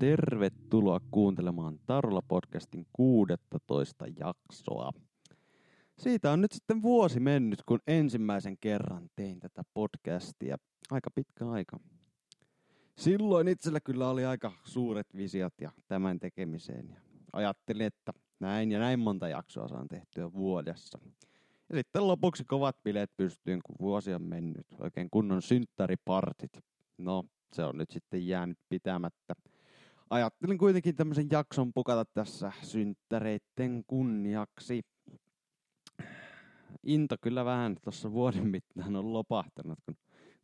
Tervetuloa kuuntelemaan Tarolla podcastin 16 jaksoa. Siitä on nyt sitten vuosi mennyt, kun ensimmäisen kerran tein tätä podcastia. Aika pitkä aika. Silloin itsellä kyllä oli aika suuret visiot ja tämän tekemiseen. Ja ajattelin, että näin ja näin monta jaksoa saan tehtyä vuodessa. Ja sitten lopuksi kovat bileet pystyyn, kun vuosi on mennyt. Oikein kunnon synttäripartit. No, se on nyt sitten jäänyt pitämättä. Ajattelin kuitenkin tämmöisen jakson pukata tässä synttäreitten kunniaksi. Into kyllä vähän tuossa vuoden mittaan on lopahtanut, kun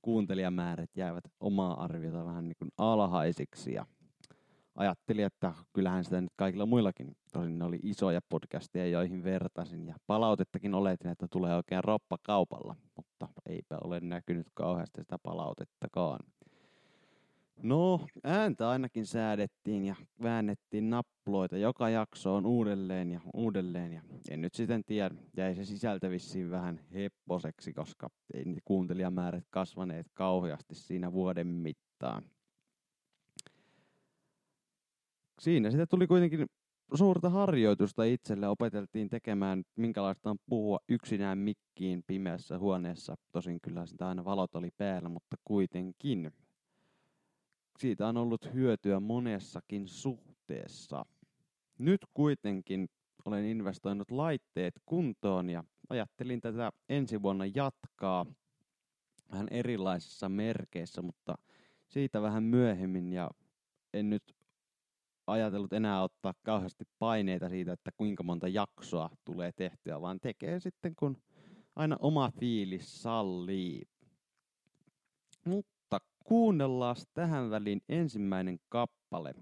kuuntelijamäärät jäävät omaa arviota vähän niin kuin alhaisiksi. Ja ajattelin, että kyllähän sitä nyt kaikilla muillakin, tosin ne oli isoja podcasteja, joihin vertasin. Ja palautettakin oletin, että tulee oikein roppa kaupalla, mutta eipä ole näkynyt kauheasti sitä palautettakaan. No, ääntä ainakin säädettiin ja väännettiin nappuloita joka jaksoon uudelleen ja uudelleen. Ja en nyt sitten tiedä, jäi se sisältö vissiin vähän hepposeksi, koska ei kuuntelijamäärät kasvaneet kauheasti siinä vuoden mittaan. Siinä sitten tuli kuitenkin suurta harjoitusta itselle. Opeteltiin tekemään, minkälaista on puhua yksinään mikkiin pimeässä huoneessa. Tosin kyllä sitä aina valot oli päällä, mutta kuitenkin siitä on ollut hyötyä monessakin suhteessa. Nyt kuitenkin olen investoinut laitteet kuntoon ja ajattelin tätä ensi vuonna jatkaa vähän erilaisissa merkeissä, mutta siitä vähän myöhemmin ja en nyt ajatellut enää ottaa kauheasti paineita siitä, että kuinka monta jaksoa tulee tehtyä, vaan tekee sitten kun aina oma fiilis sallii. Mutta kuunnellaan tähän väliin ensimmäinen kappale,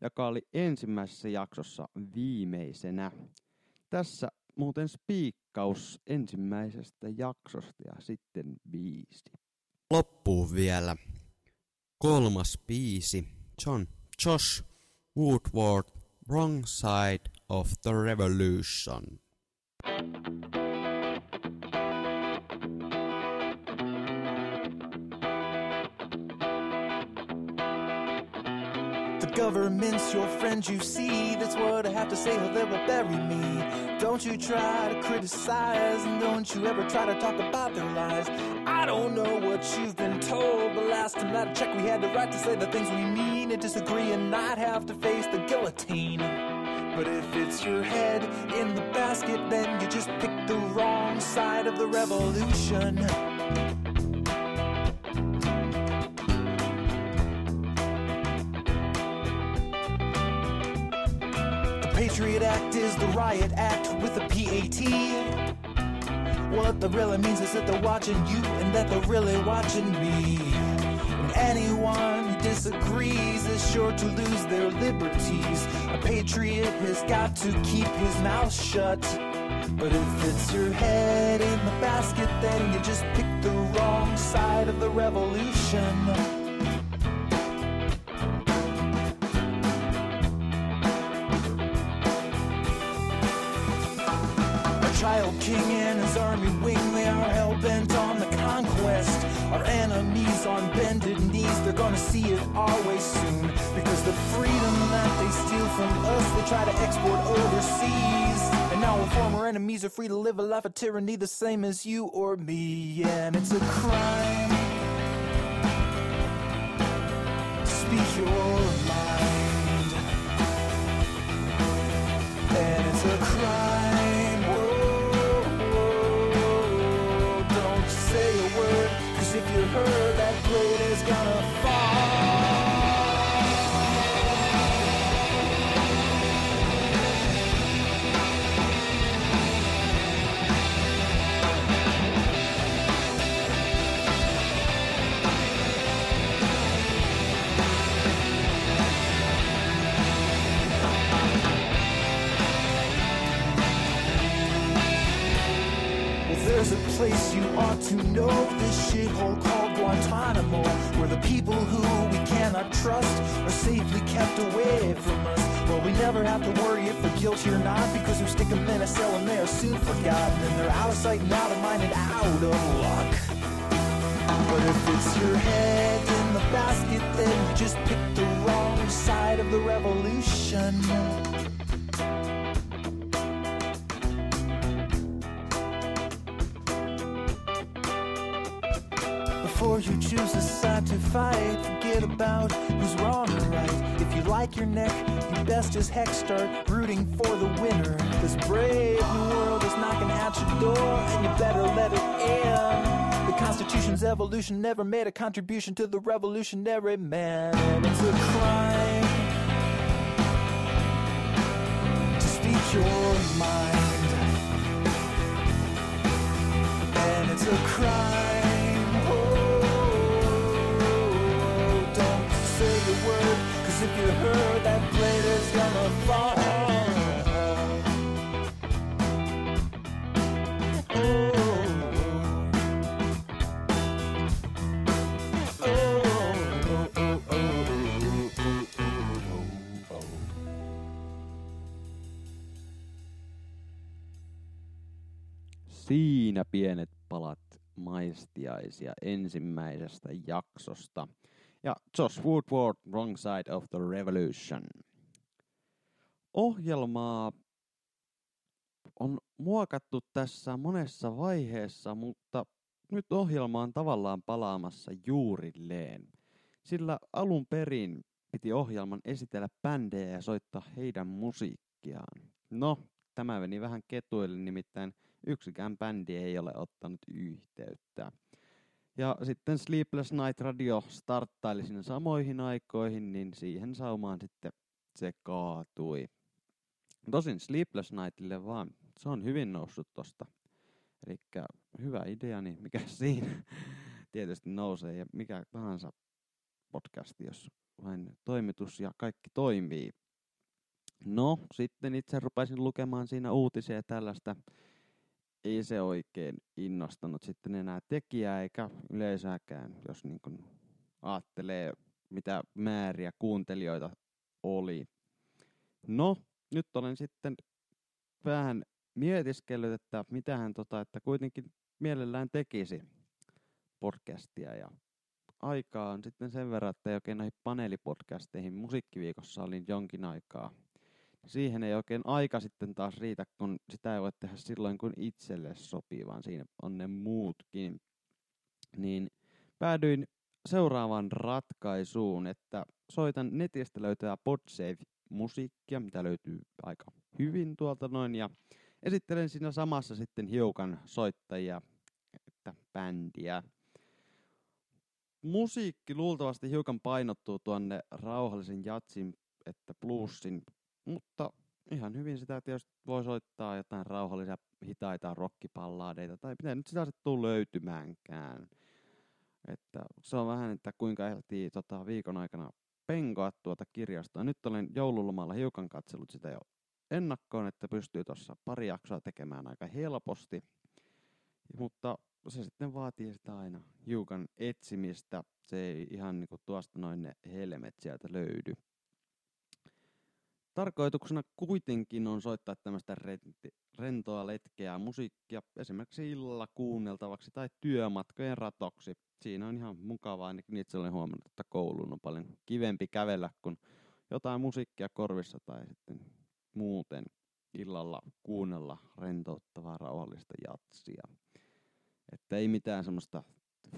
joka oli ensimmäisessä jaksossa viimeisenä. Tässä muuten spiikkaus ensimmäisestä jaksosta ja sitten biisi. Loppuun vielä kolmas biisi. John Josh Woodward, Wrong Side of the Revolution. Government's your friend you see. That's what I have to say, or they will bury me. Don't you try to criticize, and don't you ever try to talk about their lies. I don't know what you've been told, but last time I checked, we had the right to say the things we mean and disagree and not have to face the guillotine. But if it's your head in the basket, then you just picked the wrong side of the revolution. Patriot Act is the riot act with a PAT. What that really means is that they're watching you and that they're really watching me. And anyone who disagrees is sure to lose their liberties. A patriot has got to keep his mouth shut. But if it's your head in the basket, then you just picked the wrong side of the revolution. Child king and his army wing, they are hell bent on the conquest. Our enemies on bended knees, they're gonna see it way soon. Because the freedom that they steal from us, they try to export overseas. And now our former enemies are free to live a life of tyranny the same as you or me. And it's a crime. Speak your mind. And it's a crime. You heard that plane is gonna people who we cannot trust Are safely kept away from us Well, we never have to worry if they're guilty or not Because we stick them in a cell and they are soon forgotten And they're out of sight and out of mind and out of luck But if it's your head in the basket Then you just picked the wrong side of the man. You choose a side to fight, forget about who's wrong or right. If you like your neck, you best as heck start rooting for the winner. This brave new world is knocking at your door, and you better let it in. The Constitution's evolution never made a contribution to the revolutionary man, and it's a crime to speak your mind. And it's a crime. A word, cause if you heard that is gonna fall. Siinä pienet palat maistiaisia ensimmäisestä jaksosta. Ja Josh Woodward, Wrong Side of the Revolution. Ohjelmaa on muokattu tässä monessa vaiheessa, mutta nyt ohjelma on tavallaan palaamassa juurilleen. Sillä alun perin piti ohjelman esitellä bändejä ja soittaa heidän musiikkiaan. No, tämä meni vähän ketuille, nimittäin yksikään bändi ei ole ottanut yhteyttä. Ja sitten Sleepless Night Radio starttaili sinne samoihin aikoihin, niin siihen saumaan sitten se kaatui. Tosin Sleepless Nightille vaan, se on hyvin noussut tosta. Eli hyvä idea, niin mikä siinä tietysti nousee ja mikä tahansa podcasti, jos vain toimitus ja kaikki toimii. No, sitten itse rupesin lukemaan siinä uutisia tällaista. Ei se oikein innostanut sitten enää tekijää eikä yleisääkään, jos niin kuin ajattelee, mitä määriä kuuntelijoita oli. No, nyt olen sitten vähän mietiskellyt, että mitähän tota, että kuitenkin mielellään tekisi podcastia ja aikaa on sitten sen verran, että ei oikein näihin paneelipodcasteihin musiikkiviikossa olin jonkin aikaa. Siihen ei oikein aika sitten taas riitä, kun sitä ei voi tehdä silloin, kun itselle sopii, vaan siinä on ne muutkin. Niin päädyin seuraavaan ratkaisuun, että soitan netistä löytää Podsave-musiikkia, mitä löytyy aika hyvin tuolta noin, ja esittelen siinä samassa sitten hiukan soittajia, että bändiä musiikki luultavasti hiukan painottuu tuonne rauhallisen jatsin että bluesin, mutta ihan hyvin sitä tietysti voi soittaa jotain rauhallisia hitaita rockipalladeita tai mitä nyt sitä tuu löytymäänkään. Että se on vähän, että kuinka ehtii tota, viikon aikana penkoa tuota kirjastoa. Nyt olen joululomalla hiukan katsellut sitä jo ennakkoon, että pystyy tuossa pari jaksoa tekemään aika helposti. Mutta se sitten vaatii sitä aina hiukan etsimistä. Se ei ihan niinku tuosta noin ne helmet sieltä löydy. Tarkoituksena kuitenkin on soittaa tämmöistä rentoa letkeää musiikkia esimerkiksi illalla kuunneltavaksi tai työmatkojen ratoksi. Siinä on ihan mukavaa, ainakin itse olen huomannut, että kouluun on paljon kivempi kävellä, kun jotain musiikkia korvissa tai sitten muuten illalla kuunnella rentouttavaa rauhallista jatsia. Että ei mitään semmoista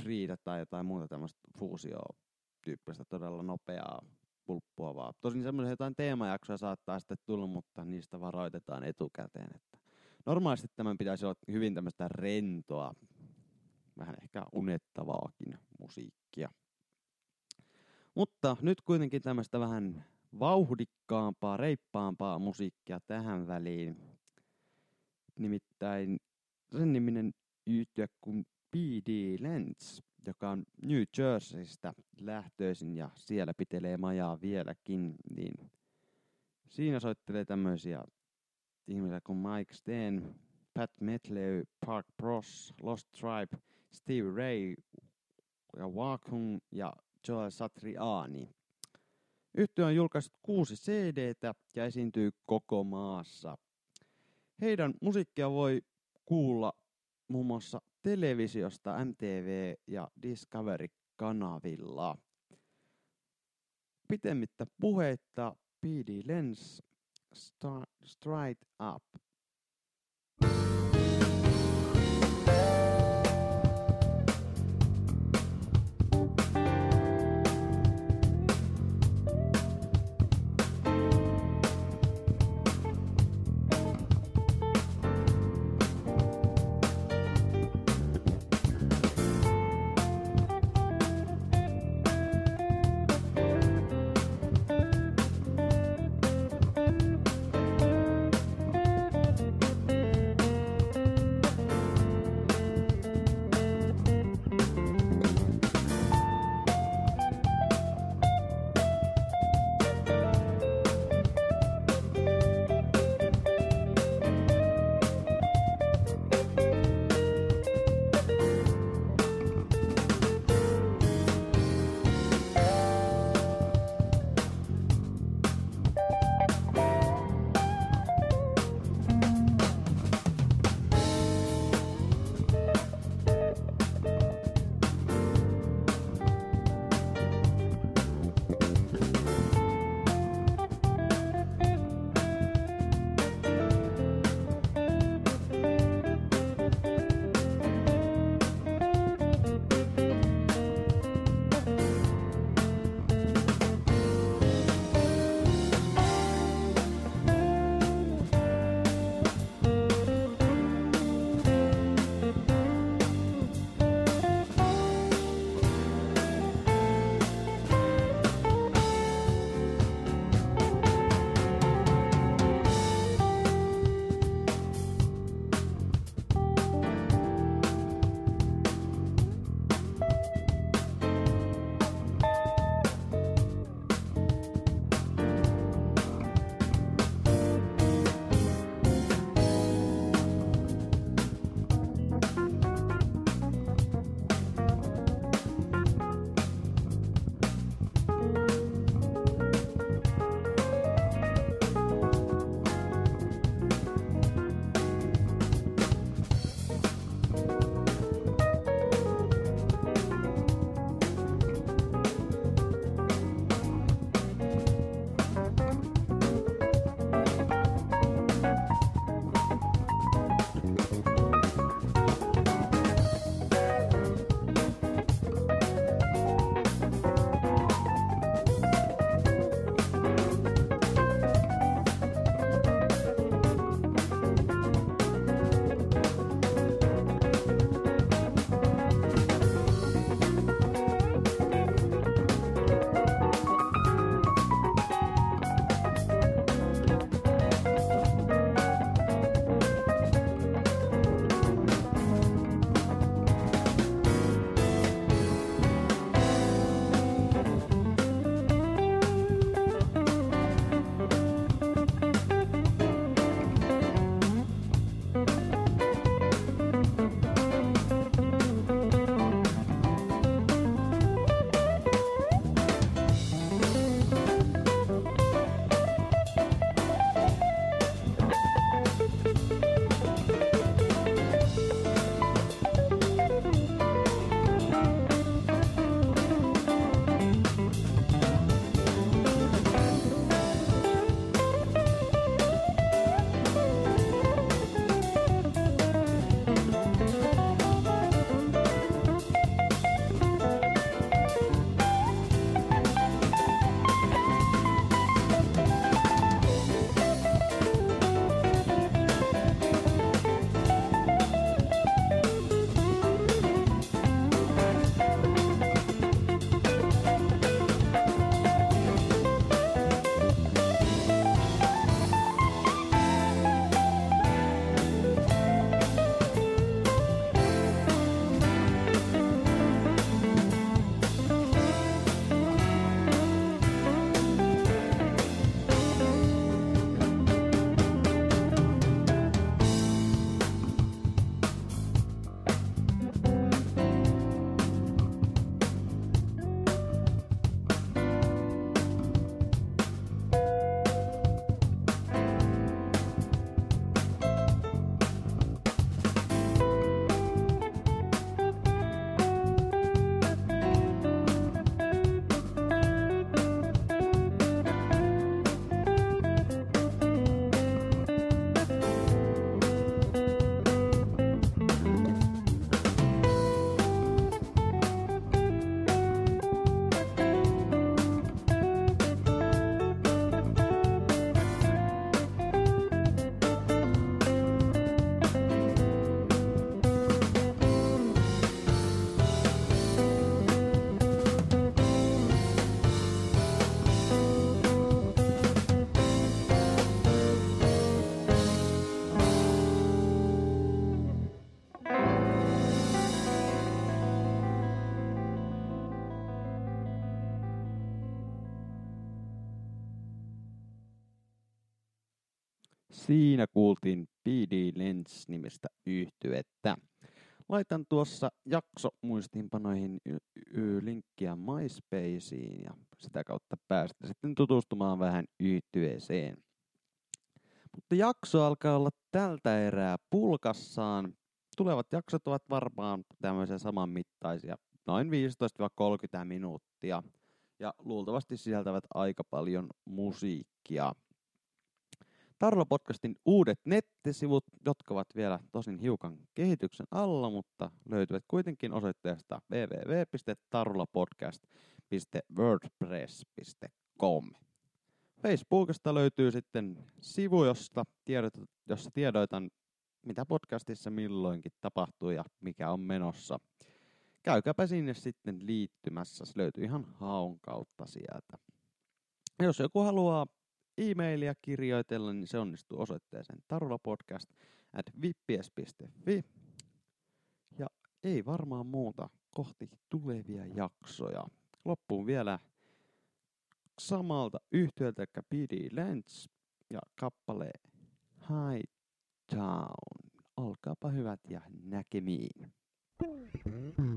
Friida tai jotain muuta tämmöistä fuusio-tyyppistä todella nopeaa pulppua vaan. Tosin semmoisia jotain teemajaksoja saattaa sitten tulla, mutta niistä varoitetaan etukäteen. Että normaalisti tämän pitäisi olla hyvin tämmöistä rentoa, vähän ehkä unettavaakin musiikkia. Mutta nyt kuitenkin tämmöistä vähän vauhdikkaampaa, reippaampaa musiikkia tähän väliin. Nimittäin sen niminen yhtyä kuin P.D. Lentz, joka on New Jerseystä lähtöisin ja siellä pitelee majaa vieläkin, niin siinä soittelee tämmöisiä ihmisiä kuin Mike Steen, Pat Metlew, Park Bros, Lost Tribe, Steve Ray ja Wakun ja Joel Satriani. Yhtiö on julkaissut kuusi CDtä ja esiintyy koko maassa. Heidän musiikkia voi kuulla muun muassa televisiosta MTV ja Discovery-kanavilla. Pitemmittä puheitta Speedy Lens Star, Straight Up. Siinä kuultiin PD Lens nimistä yhtyettä. Laitan tuossa jakso muistiinpanoihin linkkiä MySpaceen ja sitä kautta päästä sitten tutustumaan vähän yhtyeeseen. Mutta jakso alkaa olla tältä erää pulkassaan. Tulevat jaksot ovat varmaan tämmöisiä samanmittaisia, noin 15-30 minuuttia. Ja luultavasti sisältävät aika paljon musiikkia. Tarlo Podcastin uudet nettisivut, jotka ovat vielä tosin hiukan kehityksen alla, mutta löytyvät kuitenkin osoitteesta www.tarlopodcast.wordpress.com. Facebookista löytyy sitten sivu, josta tiedot, jossa tiedoitan, mitä podcastissa milloinkin tapahtuu ja mikä on menossa. Käykääpä sinne sitten liittymässä, se löytyy ihan haun kautta sieltä. Jos joku haluaa e-mailia kirjoitella, niin se onnistuu osoitteeseen tarulapodcast at vippies.fi. Ja ei varmaan muuta kohti tulevia jaksoja. Loppuun vielä samalta yhtiöltä eli PD Lens ja kappale High Town. Olkaapa hyvät ja näkemiin. Hyvät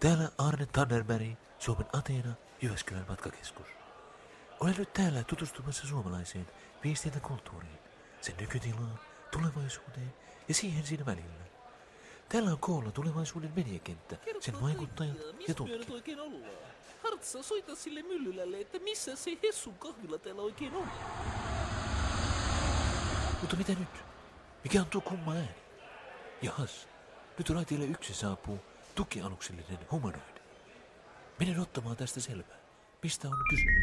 täällä Arne Tannerberg, Suomen Ateena, Jyväskylän matkakeskus. Olen nyt täällä tutustumassa suomalaiseen viestintäkulttuuriin, sen nykytilaan, tulevaisuuteen ja siihen siinä välillä. Täällä on koolla tulevaisuuden mediakenttä, sen vaikuttajat ja tutkijat. Hartsa, soita sille myllylälle, että missä se Hessun kahvila täällä oikein on. Mutta mitä nyt? Mikä on tuo kumma ääni? Jahas, nyt raiteille yksi saapuu tukialuksellinen humanoidi. Menen ottamaan tästä selvää. Mistä on kysymys?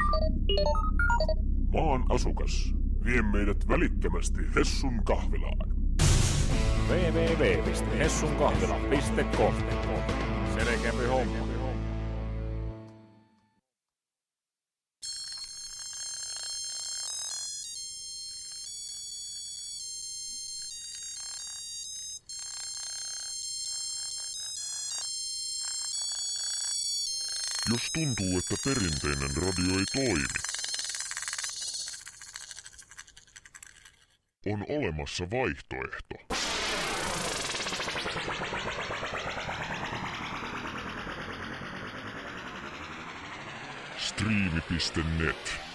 Maan asukas, vie meidät välittömästi Hessun kahvilaan. www.hessunkahvila.com Selkeämpi homma. Tuntuu, että perinteinen radio ei toimi, on olemassa vaihtoehto. Striimi.net